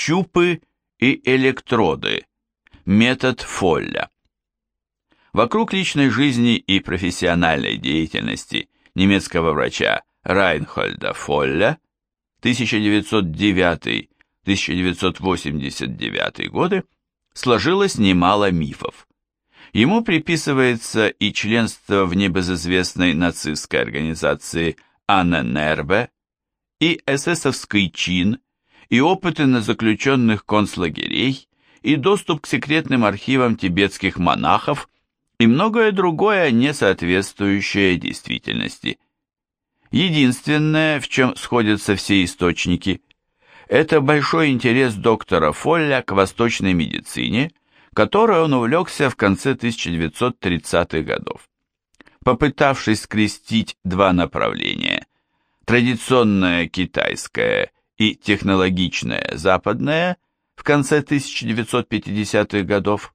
щупы и электроды. Метод Фолля. Вокруг личной жизни и профессиональной деятельности немецкого врача Райнхольда Фолля 1909-1989 годы сложилось немало мифов. Ему приписывается и членство в небезызвестной нацистской организации Анненербе, и эсэсовский чин, и опыты на заключенных концлагерей, и доступ к секретным архивам тибетских монахов, и многое другое, не соответствующее действительности. Единственное, в чем сходятся все источники, это большой интерес доктора Фолля к восточной медицине, которой он увлекся в конце 1930-х годов. Попытавшись скрестить два направления традиционное китайское и технологичное западное в конце 1950-х годов,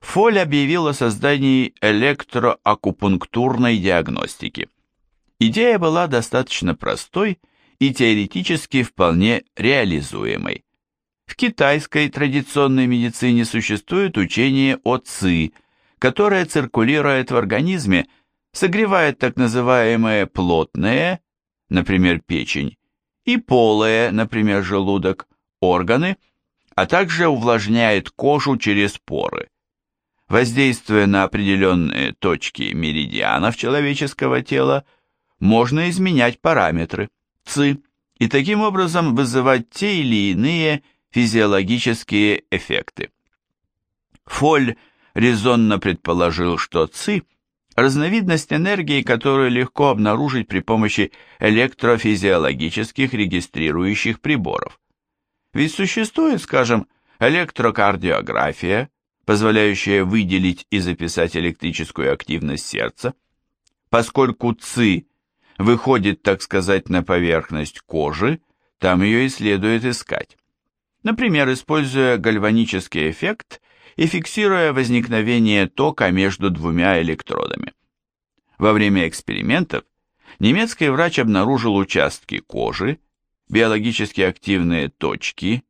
Фоль объявил о создании электроакупунктурной диагностики. Идея была достаточно простой и теоретически вполне реализуемой. В китайской традиционной медицине существует учение о ЦИ, которое циркулирует в организме, согревает так называемые плотные например, печень, и полые, например, желудок, органы, а также увлажняет кожу через поры. Воздействуя на определенные точки меридианов человеческого тела, можно изменять параметры ЦИ и таким образом вызывать те или иные физиологические эффекты. Фоль резонно предположил, что ЦИ – разновидность энергии, которую легко обнаружить при помощи электрофизиологических регистрирующих приборов. Ведь существует, скажем, электрокардиография, позволяющая выделить и записать электрическую активность сердца. Поскольку ЦИ выходит, так сказать, на поверхность кожи, там ее и следует искать. Например, используя гальванический эффект и фиксируя возникновение тока между двумя электродами. Во время экспериментов немецкий врач обнаружил участки кожи, биологически активные точки,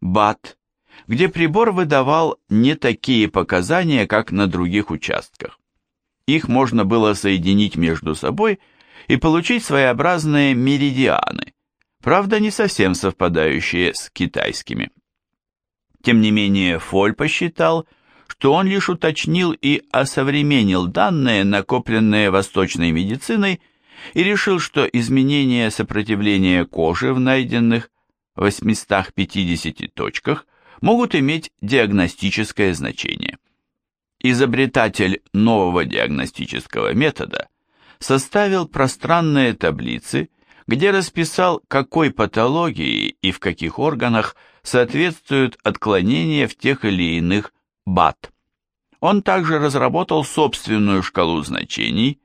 БАТ, где прибор выдавал не такие показания, как на других участках. Их можно было соединить между собой и получить своеобразные меридианы, правда не совсем совпадающие с китайскими. Тем не менее, Фоль посчитал, что он лишь уточнил и осовременил данные, накопленные восточной медициной, и решил, что изменение сопротивления кожи в найденных 850 точках могут иметь диагностическое значение. Изобретатель нового диагностического метода составил пространные таблицы, где расписал, какой патологии и в каких органах соответствуют отклонения в тех или иных БАТ. Он также разработал собственную шкалу значений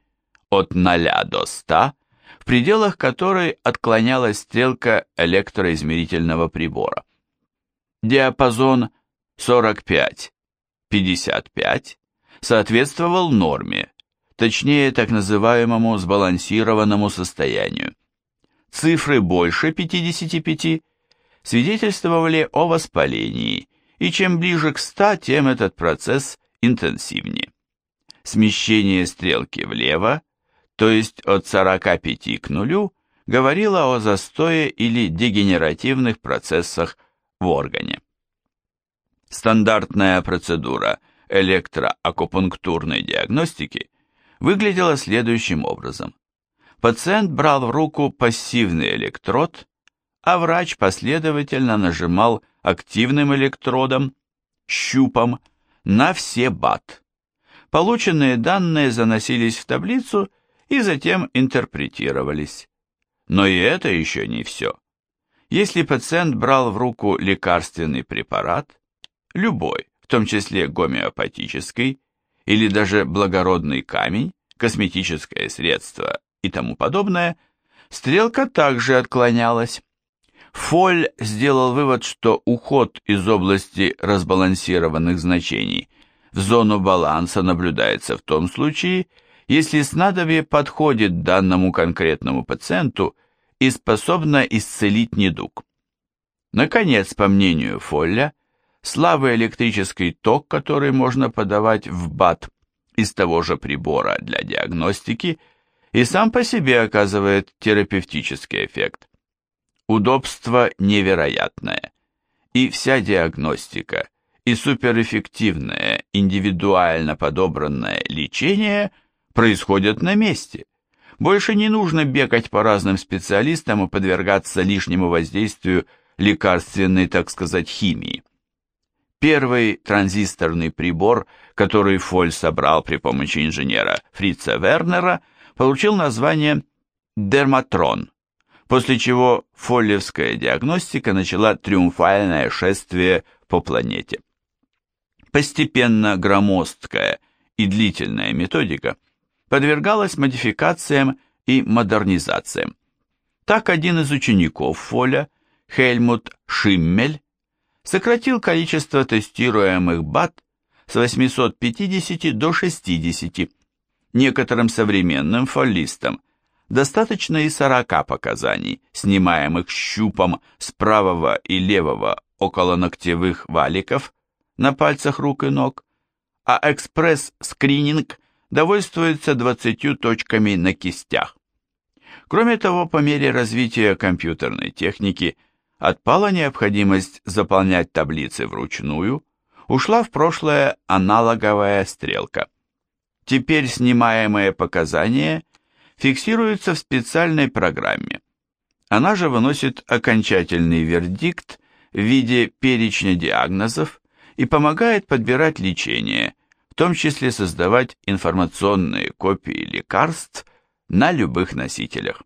от 0 до 100, в пределах которой отклонялась стрелка электроизмерительного прибора. Диапазон 45-55 соответствовал норме, точнее так называемому сбалансированному состоянию. Цифры больше 55 свидетельствовали о воспалении, и чем ближе к 100, тем этот процесс интенсивнее. Смещение стрелки влево, то есть от 45 к нулю, говорило о застое или дегенеративных процессах в органе. Стандартная процедура электроакупунктурной диагностики выглядела следующим образом. Пациент брал в руку пассивный электрод, а врач последовательно нажимал активным электродом, щупом, на все бат. Полученные данные заносились в таблицу и затем интерпретировались. Но и это еще не все. Если пациент брал в руку лекарственный препарат, любой, в том числе гомеопатический, или даже благородный камень, косметическое средство и тому подобное, стрелка также отклонялась. Фоль сделал вывод, что уход из области разбалансированных значений в зону баланса наблюдается в том случае, если снадобье подходит данному конкретному пациенту и способно исцелить недуг. Наконец, по мнению Фолля, слабый электрический ток, который можно подавать в БАТ из того же прибора для диагностики, и сам по себе оказывает терапевтический эффект. Удобство невероятное, и вся диагностика, и суперэффективное, индивидуально подобранное лечение происходят на месте. Больше не нужно бегать по разным специалистам и подвергаться лишнему воздействию лекарственной, так сказать, химии. Первый транзисторный прибор, который Фоль собрал при помощи инженера Фрица Вернера, получил название «Дерматрон», после чего фоллевская диагностика начала триумфальное шествие по планете. Постепенно громоздкая и длительная методика подвергалась модификациям и модернизациям. Так один из учеников Фоля, Хельмут Шиммель, сократил количество тестируемых БАТ с 850 до 60. Некоторым современным фоллистам достаточно и 40 показаний, снимаемых щупом с правого и левого околоногтевых валиков на пальцах рук и ног, а экспресс-скрининг довольствуется 20 точками на кистях. Кроме того, по мере развития компьютерной техники – отпала необходимость заполнять таблицы вручную, ушла в прошлое аналоговая стрелка. Теперь снимаемые показания фиксируются в специальной программе. Она же выносит окончательный вердикт в виде перечня диагнозов и помогает подбирать лечение, в том числе создавать информационные копии лекарств на любых носителях.